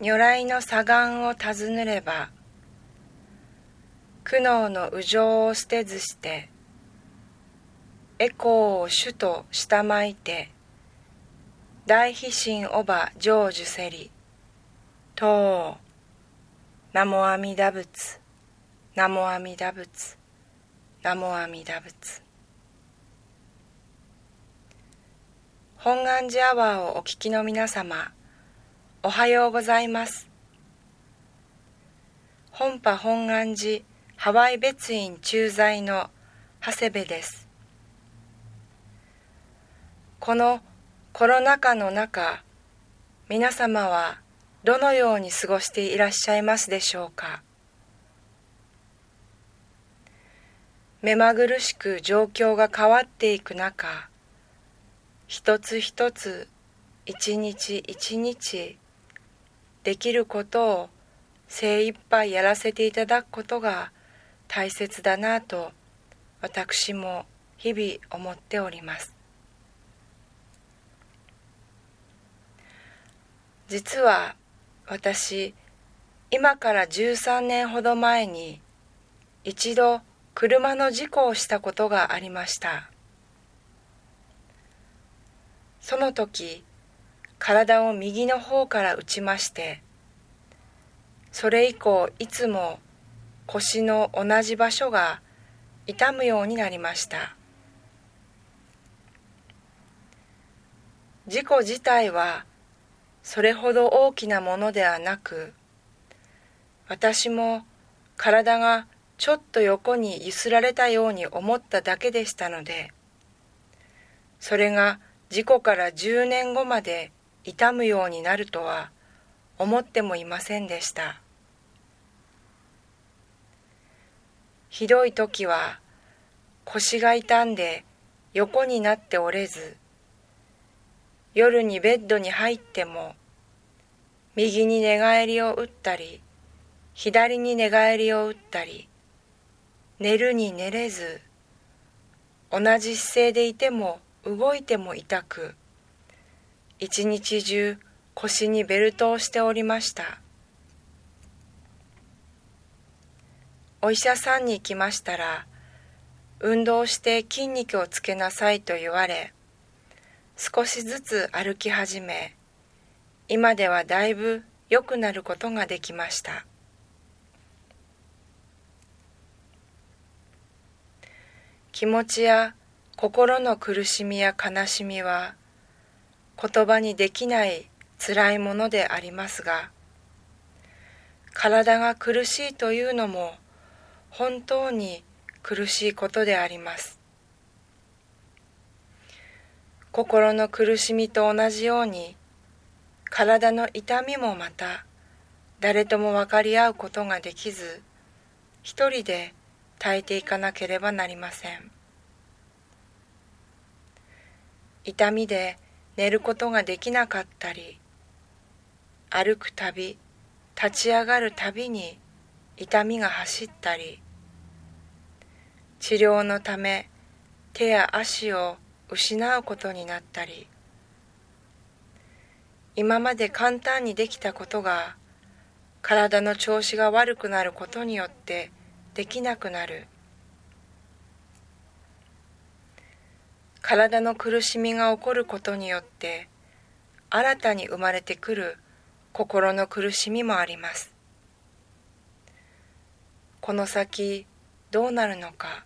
如来の左岸を尋ねれば苦悩の右情を捨てずしてエコーを主と下まいて大悲心おば成就せりとナモ阿弥陀仏ナモ阿弥陀仏ナモ阿弥陀仏。本願寺アワーをお聞きの皆様おはようございます。本波本願寺ハワイ別院駐在の長谷部です。このコロナ禍の中皆様はどのように過ごしていらっしゃいますでしょうか？目まぐるしく状況が変わっていく中一つ一つ一日一日できることを精一杯やらせていただくことが大切だなと私も日々思っております。実は私今から13年ほど前に一度車の事故をしたことがありました。その時体を右の方から打ちましてそれ以降いつも腰の同じ場所が痛むようになりました。事故自体はそれほど大きなものではなく私も体がちょっと横に揺すられたように思っただけでしたのでそれが事故から10年後まで痛むようになるとは思ってもいませんでした。ひどい時は腰が痛んで横になっておれず夜にベッドに入っても右に寝返りを打ったり左に寝返りを打ったり寝るに寝れず同じ姿勢でいても動いても痛く一日中腰にベルトをしておりました。お医者さんに行きましたら運動して筋肉をつけなさいと言われ少しずつ歩き始め今ではだいぶ良くなることができました。気持ちや心の苦しみや悲しみは言葉にできない辛いものでありますが体が苦しいというのも本当に苦しいことであります。心の苦しみと同じように体の痛みもまた誰とも分かり合うことができず一人で耐えていかなければなりません。痛みで寝ることができなかったり歩くたび立ち上がるたびに痛みが走ったり治療のため手や足を失うことになったり今まで簡単にできたことが体の調子が悪くなることによってできなくなる。体の苦しみが起こることによって新たに生まれてくる心の苦しみもあります。この先どうなるのか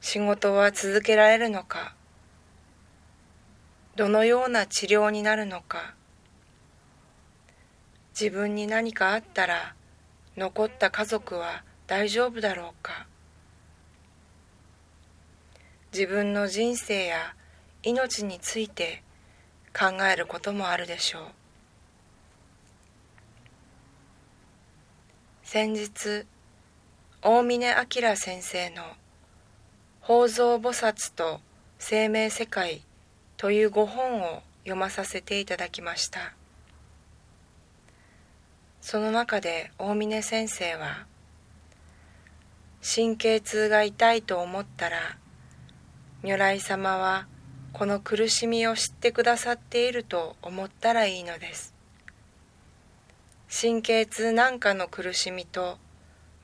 仕事は続けられるのかどのような治療になるのか自分に何かあったら残った家族は大丈夫だろうか。自分の人生や命について考えることもあるでしょう。先日大峰明先生の「法蔵菩薩と生命世界」というご本を読まさせていただきました。その中で大峰先生は神経痛が痛いと思ったら如来様はこの苦しみを知ってくださっていると思ったらいいのです。神経痛なんかの苦しみと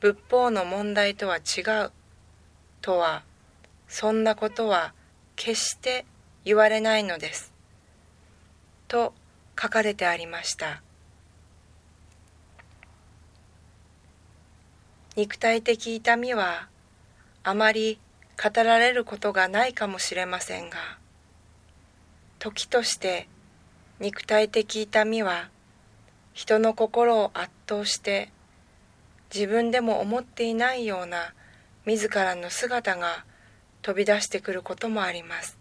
仏法の問題とは違うとはそんなことは決して言われないのです。と書かれてありました。肉体的痛みはあまり語られることがないかもしれませんが時として肉体的痛みは人の心を圧倒して自分でも思っていないような自らの姿が飛び出してくることもあります。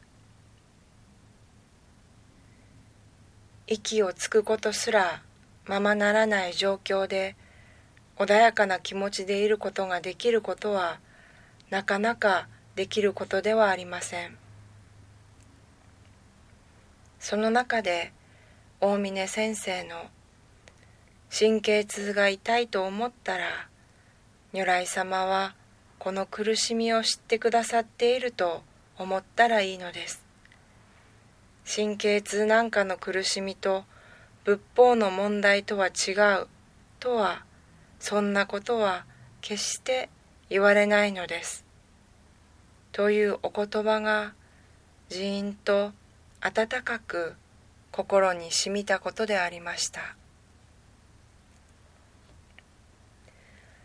息をつくことすらままならない状況で穏やかな気持ちでいることができることはなかなかできることではありません。その中で大峰先生の神経痛が痛いと思ったら如来様はこの苦しみを知ってくださっていると思ったらいいのです。神経痛なんかの苦しみと仏法の問題とは違うとはそんなことは決して言われないのです。というお言葉がじーんと温かく心にしみたことでありました。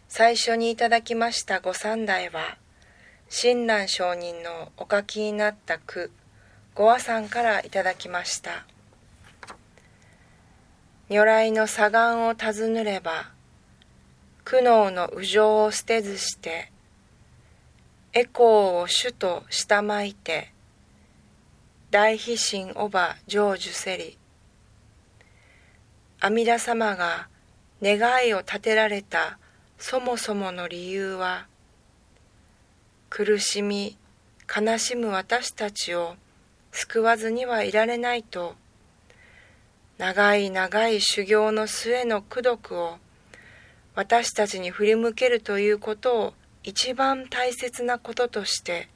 最初にいただきました御三代は親鸞上人のお書きになった句五和さんからいただきました。如来の左岸を尋ねれば苦悩の右情を捨てずしてエコーを主と下まいて大悲心おば成就せり阿弥陀様が願いを立てられたそもそもの理由は苦しみ悲しむ私たちを救わずにはいられないと長い長い修行の末の功徳を私たちに振り向けるということを一番大切なこととして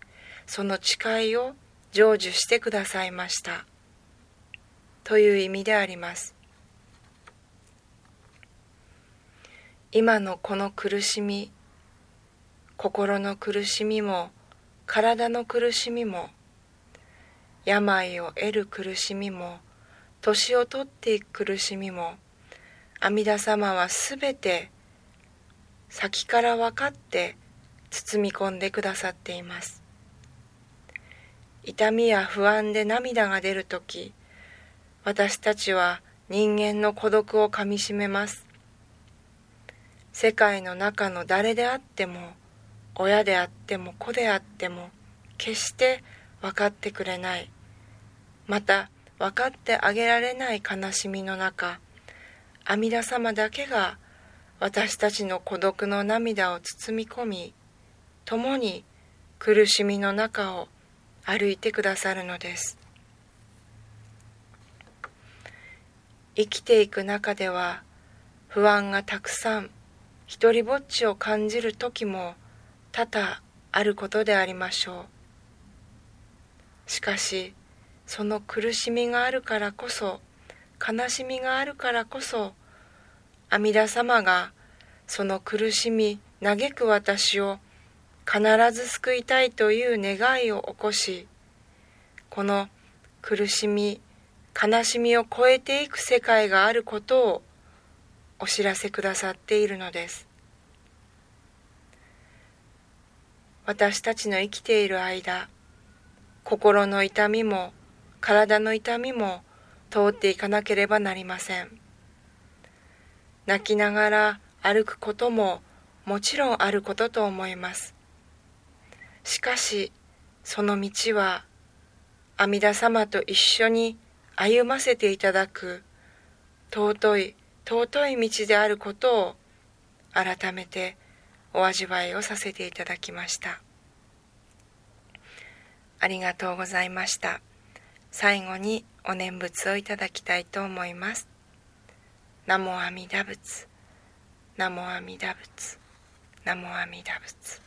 その誓いを成就してくださいました。という意味であります。今のこの苦しみ心の苦しみも体の苦しみも病を得る苦しみも年を取っていく苦しみも阿弥陀様はすべて先から分かって包み込んでくださっています。痛みや不安で涙が出るとき私たちは人間の孤独をかみしめます。世界の中の誰であっても親であっても子であっても決して分かってくれない。また分かってあげられない悲しみの中阿弥陀様だけが私たちの孤独の涙を包み込み共に苦しみの中を歩いてくださるのです。生きていく中では不安がたくさん一りぼっちを感じる時も多々あることでありましょう。しかしその苦しみがあるからこそ悲しみがあるからこそ阿弥陀様がその苦しみ嘆く私を必ず救いたいという願いを起こしこの苦しみ悲しみを超えていく世界があることをお知らせくださっているのです。私たちの生きている間心の痛みも体の痛みも通っていかなければなりません。泣きながら歩くことももちろんあることと思います。しかしその道は阿弥陀様と一緒に歩ませていただく尊い尊い道であることを改めてお味わいをさせていただきました。ありがとうございました。最後にお念仏をいただきたいと思います。南無阿弥陀仏。南無阿弥陀仏。南無阿弥陀仏。